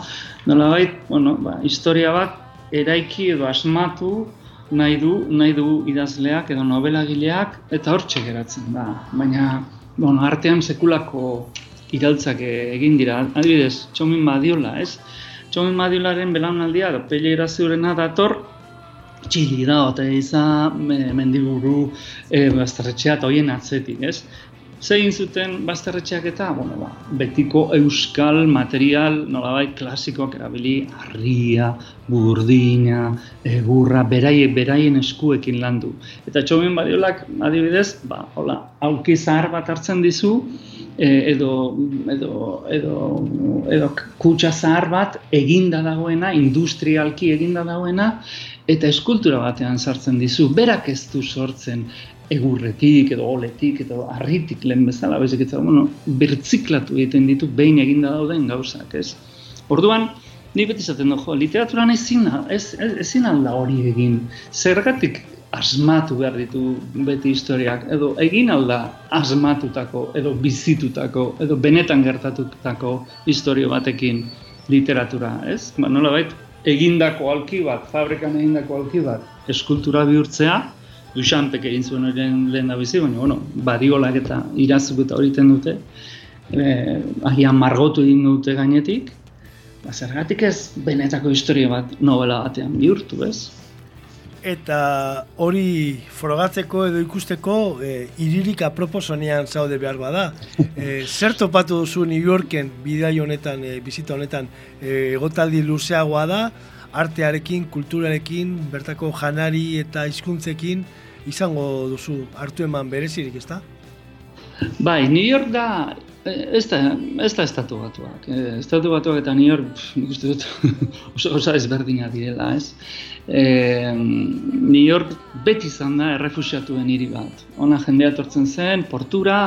Nola bait, bueno, ba, historia bat eraiki edo asmatu nahi du, nahi du idazleak edo novelagileak eta hortxe geratzen da. Baina bueno, artean sekulako iraltzak egin dira. Adibidez, Txomin Madiola, ez? Txomin Madiolaren belaunaldia, pelle iraziurena dator, txili da, eta izan mendiburu e, bazterretxea eta hoien atzetik, ez? Zegin zuten bazterretxeak eta, bueno, ba, betiko euskal material, nolabait, klasikoak erabili, harria, burdina, egurra, beraien, beraien eskuekin landu. Eta txomin badiolak, adibidez, ba, hola, auki zahar bat hartzen dizu, e, edo, edo, edo, edo kutsa zahar bat eginda dagoena, industrialki eginda dagoena, eta eskultura batean sartzen dizu, berak ez du sortzen egurretik edo oletik edo harritik lehen bezala, bezik eta, bueno, bertziklatu egiten ditu behin eginda dauden gauzak, ez? Orduan, ni beti zaten jo, literaturan ezin, ez, ez, ezin alda hori egin, zergatik asmatu behar ditu beti historiak, edo egin alda asmatutako, edo bizitutako, edo benetan gertatutako historio batekin literatura, ez? Ba, nola bait, egindako alki bat, fabrikan egindako alki bat, eskultura bihurtzea, Duxantek egin zuen horien lehen da bizi, baina, bueno, badiolak eta irazuk eta horiten dute, e, agian margotu egin dute gainetik, ba, zergatik ez benetako historia bat novela batean bihurtu, ez? Eta hori frogatzeko edo ikusteko e, iririk aproposonean zaude behar bada. E, zer topatu duzu New Yorken bidai honetan, e, bizita honetan, e, egotaldi luzeagoa da, artearekin, kulturarekin, bertako janari eta hizkuntzekin izango duzu hartu eman berezirik, ezta? Bai, New York da, ez da, ez da estatu batuak. Eh, Estatu batuak eta New York, nik uste dut, oso, oso ezberdinak direla, ez? E, New York beti izan da errefusiatuen hiri bat. Ona jendea etortzen zen, portura,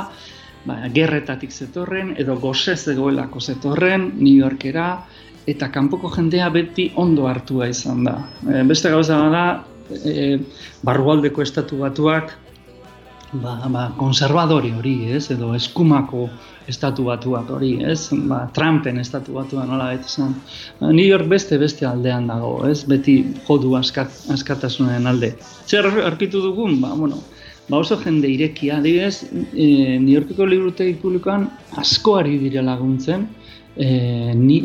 ba, gerretatik zetorren, edo goze zegoelako zetorren, New Yorkera, eta kanpoko jendea beti ondo hartua izan da. E, beste gauza da, e, barrualdeko estatu batuak, ba, ba, konservadori hori, ez, edo eskumako estatu batuak hori, ez, ba, Trumpen estatu batua nola baita zen. Ba, New York beste beste aldean dago, ez, beti jodu askat, askatasunen alde. Zer arkitu dugun, ba, bueno, ba oso jende irekia, adibidez, e, New Yorkeko liburutegi publikoan asko ari dire laguntzen, e, ni,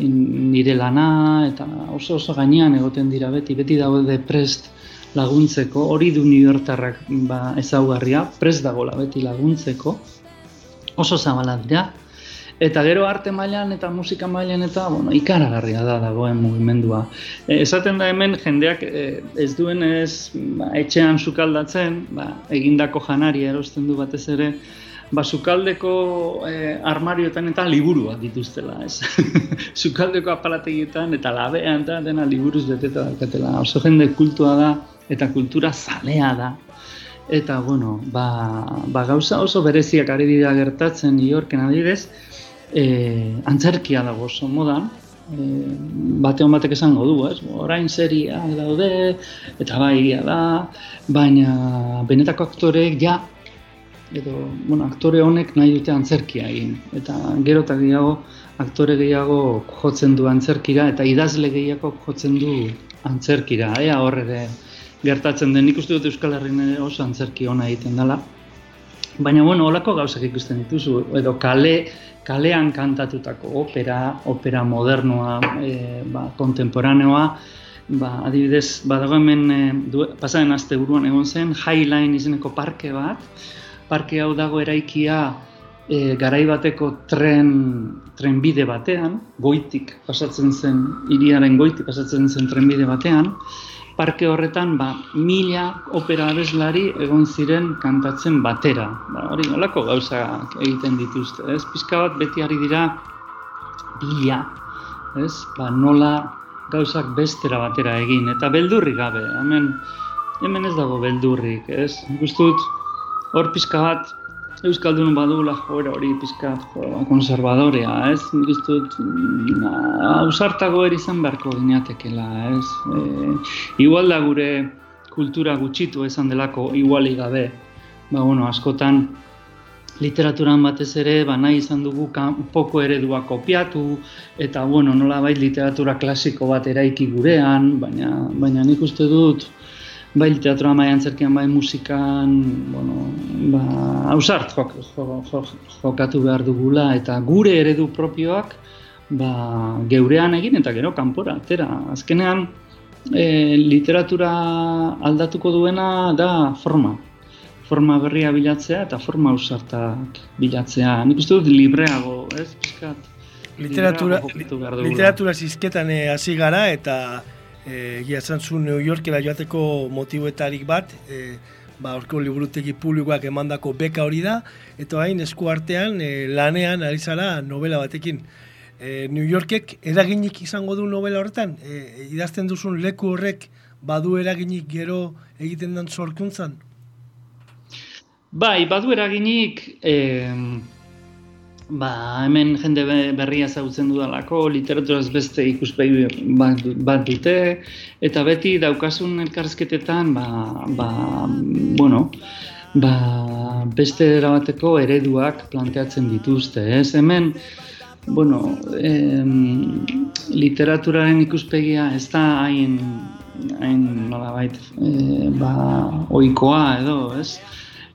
nire lana eta oso oso gainean egoten dira beti, beti daude prest laguntzeko, hori du New Yorktarrak ba, ezaugarria, prest dagoela beti laguntzeko, oso zabala dira, eta gero arte mailan eta musika mailan eta bueno, ikaragarria da dagoen mugimendua. E, esaten da hemen jendeak e, ez duen ez ba, etxean sukaldatzen, ba, egindako janari erosten du batez ere, ba, sukaldeko e, armarioetan eta liburuak dituztela, ez? sukaldeko apalategietan eta labean eta dena liburuz beteta daukatela. Oso jende kultua da eta kultura zalea da. Eta, bueno, ba, ba gauza oso bereziak ari dira gertatzen New Yorken adibidez, e, antzerkia dago oso modan, e, bate hon batek esango du, ez? Orain seria daude, eta bai da, baina benetako aktoreek ja edo, bueno, aktore honek nahi dute antzerkia egin. Eta gero eta gehiago, aktore gehiago jotzen du antzerkira, eta idazle gehiago jotzen du antzerkira. Ea hor ere gertatzen den, nik uste dut Euskal Herrin oso antzerki ona egiten dela. Baina, bueno, holako gauzak ikusten dituzu, edo kale, kalean kantatutako opera, opera modernoa, e, ba, kontemporaneoa, ba, adibidez, badago hemen, e, du, pasaren aste buruan egon zen, Highline izeneko parke bat, parke hau dago eraikia e, garai bateko tren, trenbide batean, goitik pasatzen zen, hiriaren goitik pasatzen zen trenbide batean, parke horretan ba, mila opera abeslari egon ziren kantatzen batera. Ba, hori nolako gauzak egiten dituzte, ez? Pizka bat beti ari dira bila, ez? Ba, nola gauzak bestera batera egin, eta beldurri gabe, hemen, hemen ez dago beldurrik, ez? Gustut, hor pizka bat Euskaldun badula joera hori pizka konservadorea, ez? Nik ez dut, mm, ausartago eri izan beharko gineatekela, ez? E, igual da gure kultura gutxitu esan delako iguali gabe. Ba, bueno, askotan literaturan batez ere, ba, nahi izan dugu poko eredua kopiatu, eta, bueno, nola bai literatura klasiko bat eraiki gurean, baina, baina nik uste dut, bai teatroa bai antzerkian bai musikan, bueno, ba, ausart jok, jokatu behar dugula eta gure eredu propioak ba, geurean egin eta gero kanpora atera. Azkenean e, literatura aldatuko duena da forma. Forma berria bilatzea eta forma ausartak bilatzea. Nik uste dut libreago, ez? Piskat, literatura, literatura zizketan eh, hasi gara eta e, egia zu New Yorkera joateko motibuetarik bat, e, ba, orko liburutegi publikoak emandako beka hori da, eta hain esku artean e, lanean ari zara novela batekin. E, New Yorkek eraginik izango du novela horretan? E, idazten duzun leku horrek badu eraginik gero egiten den sorkuntzan? Bai, badu eraginik... Eh ba, hemen jende berria zautzen dudalako, literaturaz beste ikuspegi bat, dute, eta beti daukasun elkarrezketetan, ba, ba, bueno, ba, beste erabateko ereduak planteatzen dituzte, ez? Hemen, bueno, em, literaturaren ikuspegia ez da hain, hain, nola bait, e, ba, oikoa edo, ez?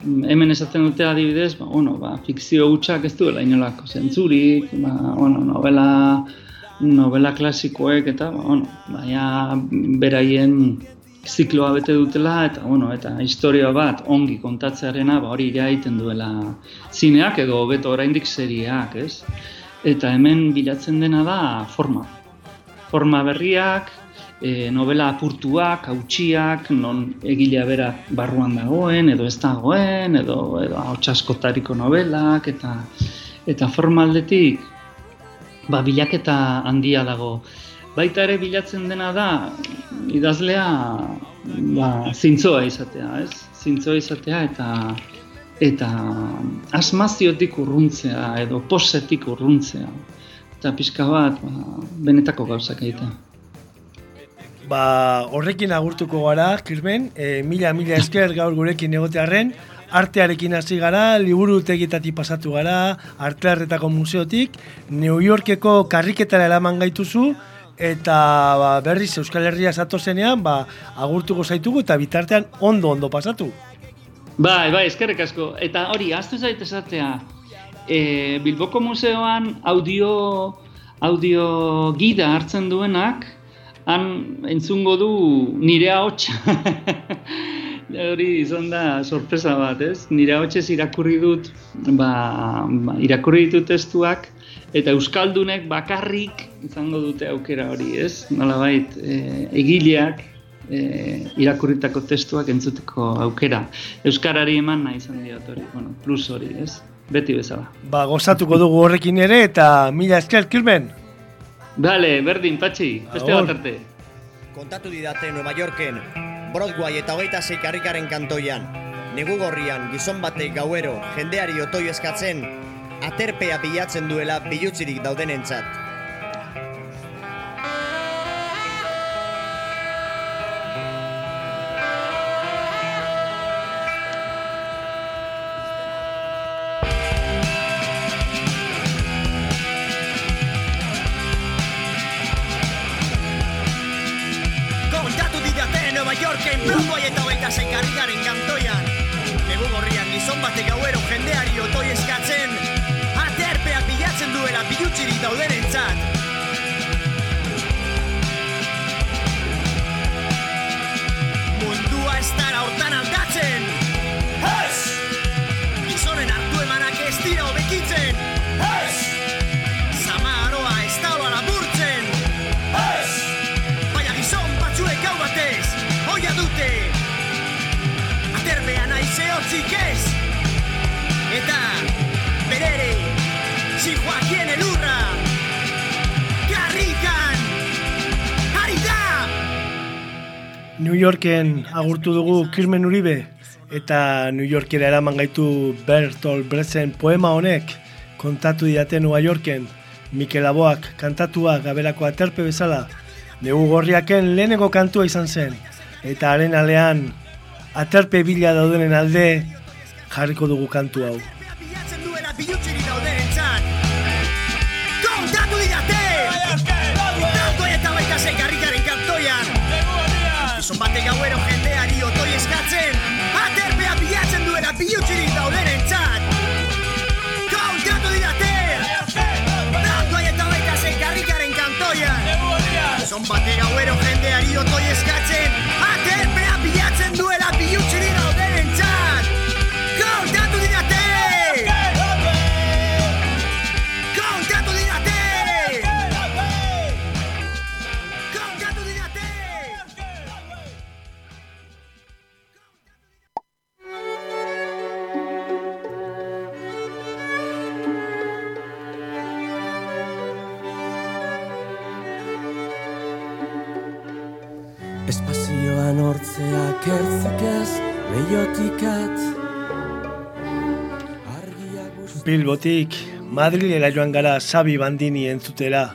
Hemen esaten dute adibidez, ba, bueno, ba, fikzio hutsak ez duela inolako zentzurik, ba, bueno, novela, novela klasikoek eta ba, bueno, baina beraien zikloa bete dutela eta bueno, eta historia bat ongi kontatzearena ba, hori ja egiten duela zineak edo hobeto oraindik serieak, ez? Eta hemen bilatzen dena da forma. Forma berriak e, novela apurtuak, hautsiak, non egilea bera barruan dagoen, edo ez dagoen, edo, edo hautsaskotariko novelak, eta eta formaldetik ba, bilaketa handia dago. Baita ere bilatzen dena da, idazlea ba, zintzoa izatea, ez? Zintzoa izatea eta eta asmaziotik urruntzea edo posetik urruntzea. Eta pixka bat, ba, benetako gauzak egitea. Ba, horrekin agurtuko gara, Kirmen, e, mila, mila esker gaur gurekin egotearren, artearekin hasi gara, liburu tegitatik pasatu gara, artearretako museotik, New Yorkeko karriketara eraman gaituzu, eta ba, berriz Euskal Herria zatozenean, ba, agurtuko zaitugu eta bitartean ondo-ondo pasatu. Bai, bai, eskerrik asko. Eta hori, aztu zait esatea, e, Bilboko Museoan audio, audio gida hartzen duenak, han entzungo du nire ahotsa. Hori izan da sorpresa bat, ez? Nire ahotsez irakurri dut, ba, ba, irakurri ditut testuak, eta Euskaldunek bakarrik izango dute aukera hori, ez? Nola bait, e, egileak e, irakurritako testuak entzuteko aukera. Euskarari eman nahi izan diot hori, bueno, plus hori, ez? Beti bezala. Ba, gozatuko dugu horrekin ere, eta mila esker, Kirmen! Bale, berdin, patxi, beste bat arte. Kontatu didate Nueva Yorken, Broadway eta hogeita zeik harrikaren kantoian, negu gorrian, gizon batek gauero, jendeari otoi eskatzen, aterpea bilatzen duela bilutzirik daudenentzat. Agurtu dugu Kirmen Uribe eta New Yorkera eraman gaitu Bertolt Brezen poema honek kontatu didate New Yorken. Mikel Aboak kantatua gabelako aterpe bezala. Negu gorriaken lehenengo kantua izan zen. Eta haren alean aterpe bila daudenen alde jarriko dugu kantu hau. Bilbotik Madrilera joan gara Sabi Bandini entzutera.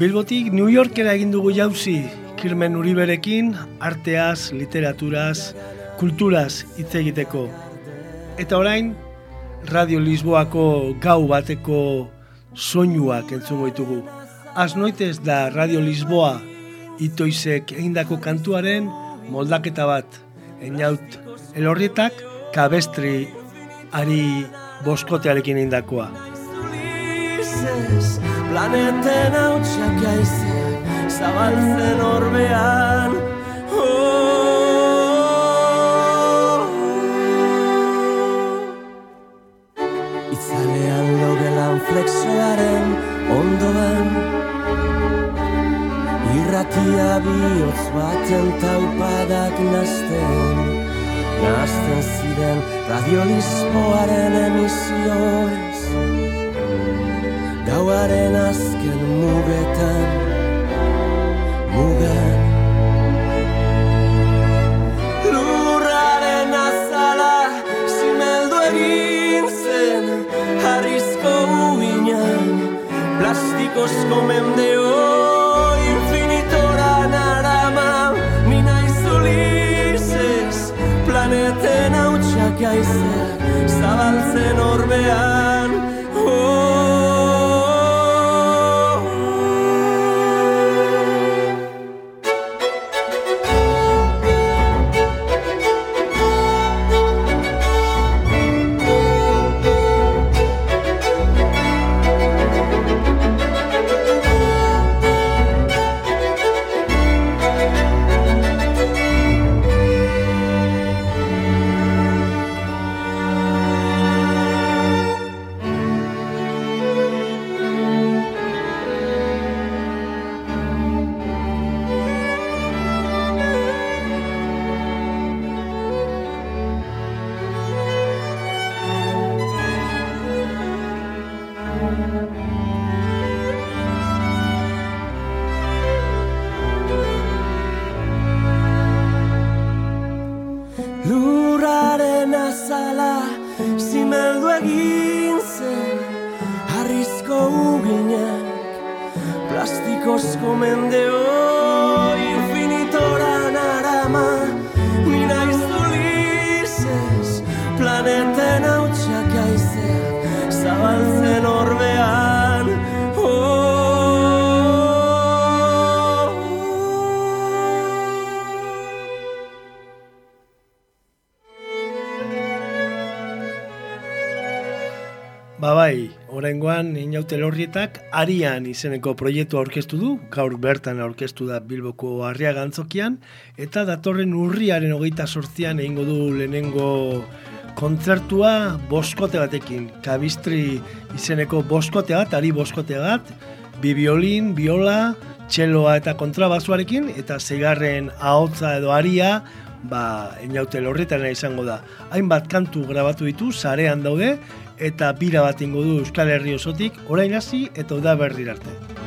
Bilbotik New Yorkera egin dugu jauzi, Kirmen Uriberekin arteaz, literaturaz, kulturaz hitz egiteko. Eta orain, Radio Lisboako gau bateko soinuak entzungo ditugu. Az noitez da Radio Lisboa itoizek egindako kantuaren moldaketa bat. Einaut, elorrietak kabestri ari boskotearekin. Ulises, planeten hautsak jaizeak zabaltzen orbean. Itzalean logelan flexoaren ondoan Irratia bihotz baten taupadak nazten Nazten ziren radiolispoaren emisioez. Gauaren azken mugetan oraingoan inaute lorrietak Arian izeneko proiektua aurkeztu du, gaur bertan aurkeztu da Bilboko Arriaga antzokian, eta datorren urriaren hogeita sortzian egingo du lehenengo kontzertua boskote batekin. Kabistri izeneko boskote bat, ari boskote bat, bi biolin, biola, txeloa eta kontrabazuarekin, eta zeigarren ahotza edo aria, ba, inaute lorrietana izango da. Hainbat kantu grabatu ditu, sarean daude, eta bira bat ingo du Euskal Herri osotik, orain hasi eta uda berri arte.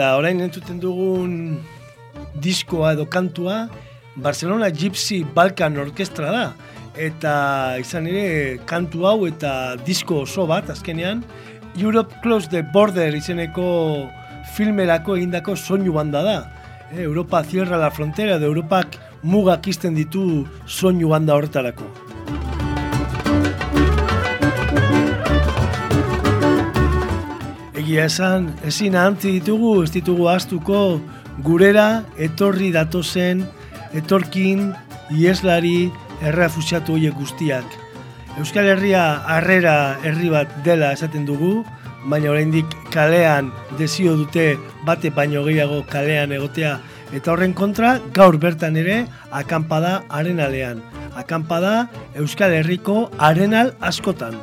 Eta orain entzuten dugun diskoa edo kantua Barcelona Gypsy Balkan Orkestra da. Eta izan ere kantu hau eta disko oso bat azkenean Europe Close the Border izeneko filmerako egindako soinu banda da. E, Europa cierra la frontera edo Europak mugak izten ditu soinu banda horretarako. Egia esan, ezin ahantzi ditugu, ez ditugu ahaztuko gurera etorri datozen, etorkin, ieslari, errefusiatu horiek guztiak. Euskal Herria harrera herri bat dela esaten dugu, baina oraindik kalean desio dute bate baino gehiago kalean egotea eta horren kontra gaur bertan ere akanpada arenalean. Akanpada Euskal Herriko arenal askotan.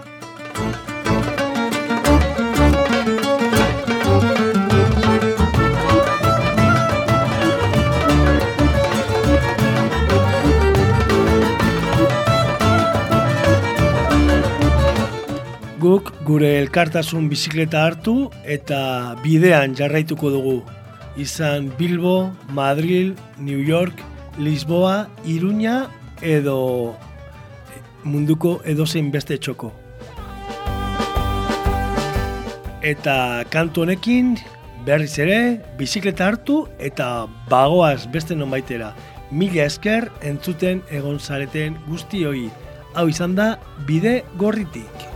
Gure elkartasun bizikleta hartu eta bidean jarraituko dugu. Izan Bilbo, Madril, New York, Lisboa, Iruña edo munduko edozein beste txoko. Eta kantu honekin berriz ere bizikleta hartu eta bagoaz beste nonbaitera. Mila esker entzuten egon zareten guztioi. Hau izan da bide gorritik.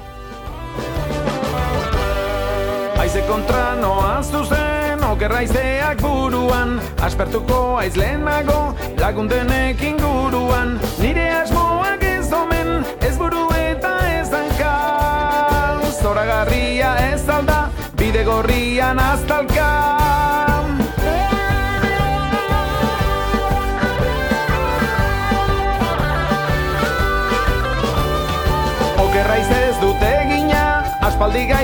Kontra noa zuzen Okerraizeak buruan. Aspertuko aiz lehenago Lagundenek inguruan. Nire asmoak ez omen Ez buru eta ez hanka. Zoragarria ez alda Bide gorrian aztalka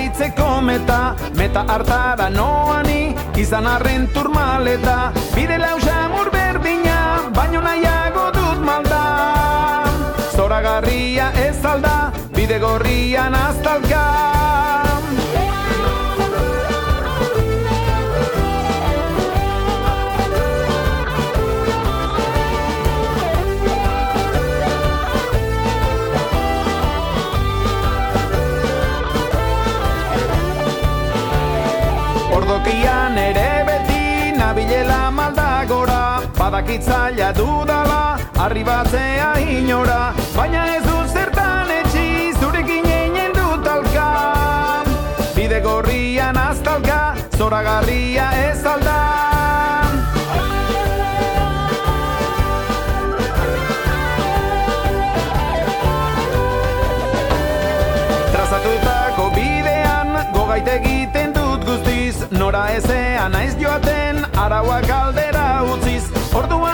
Gaitzeko meta Meta hartara noani Izan arren turmaleta. Bide lausamur berdina Baino nahiago dut malda Zoragarria ez alda Bide gorrian aztalka Badakitzaila dudala, arribatzea inora Baina ez du zertan etxi, zurekin einen dut alka. Bide gorrian aztalka, zoragarria ez alda. Gogait egiten dut guztiz Nora ezean naiz joaten, arauak aldera utziz. Orduan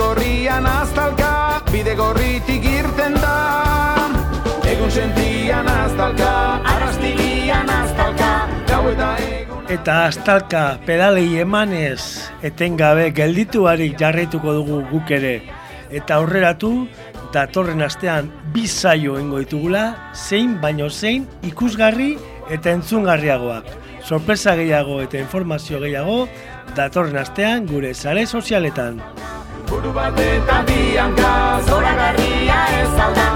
gorrian aztalka, bide gorritik irten da Egun sentian aztalka, arrastigian aztalka Gau eta egun Eta astalka pedalei emanez etengabe geldituarik jarraituko dugu guk ere. Eta aurreratu, datorren astean bi saio ingo ditugula, zein baino zein ikusgarri eta entzungarriagoak. Sorpresa gehiago eta informazio gehiago datorren astean gure sare sozialetan. Buru bat eta bian gaz, zora ez alda,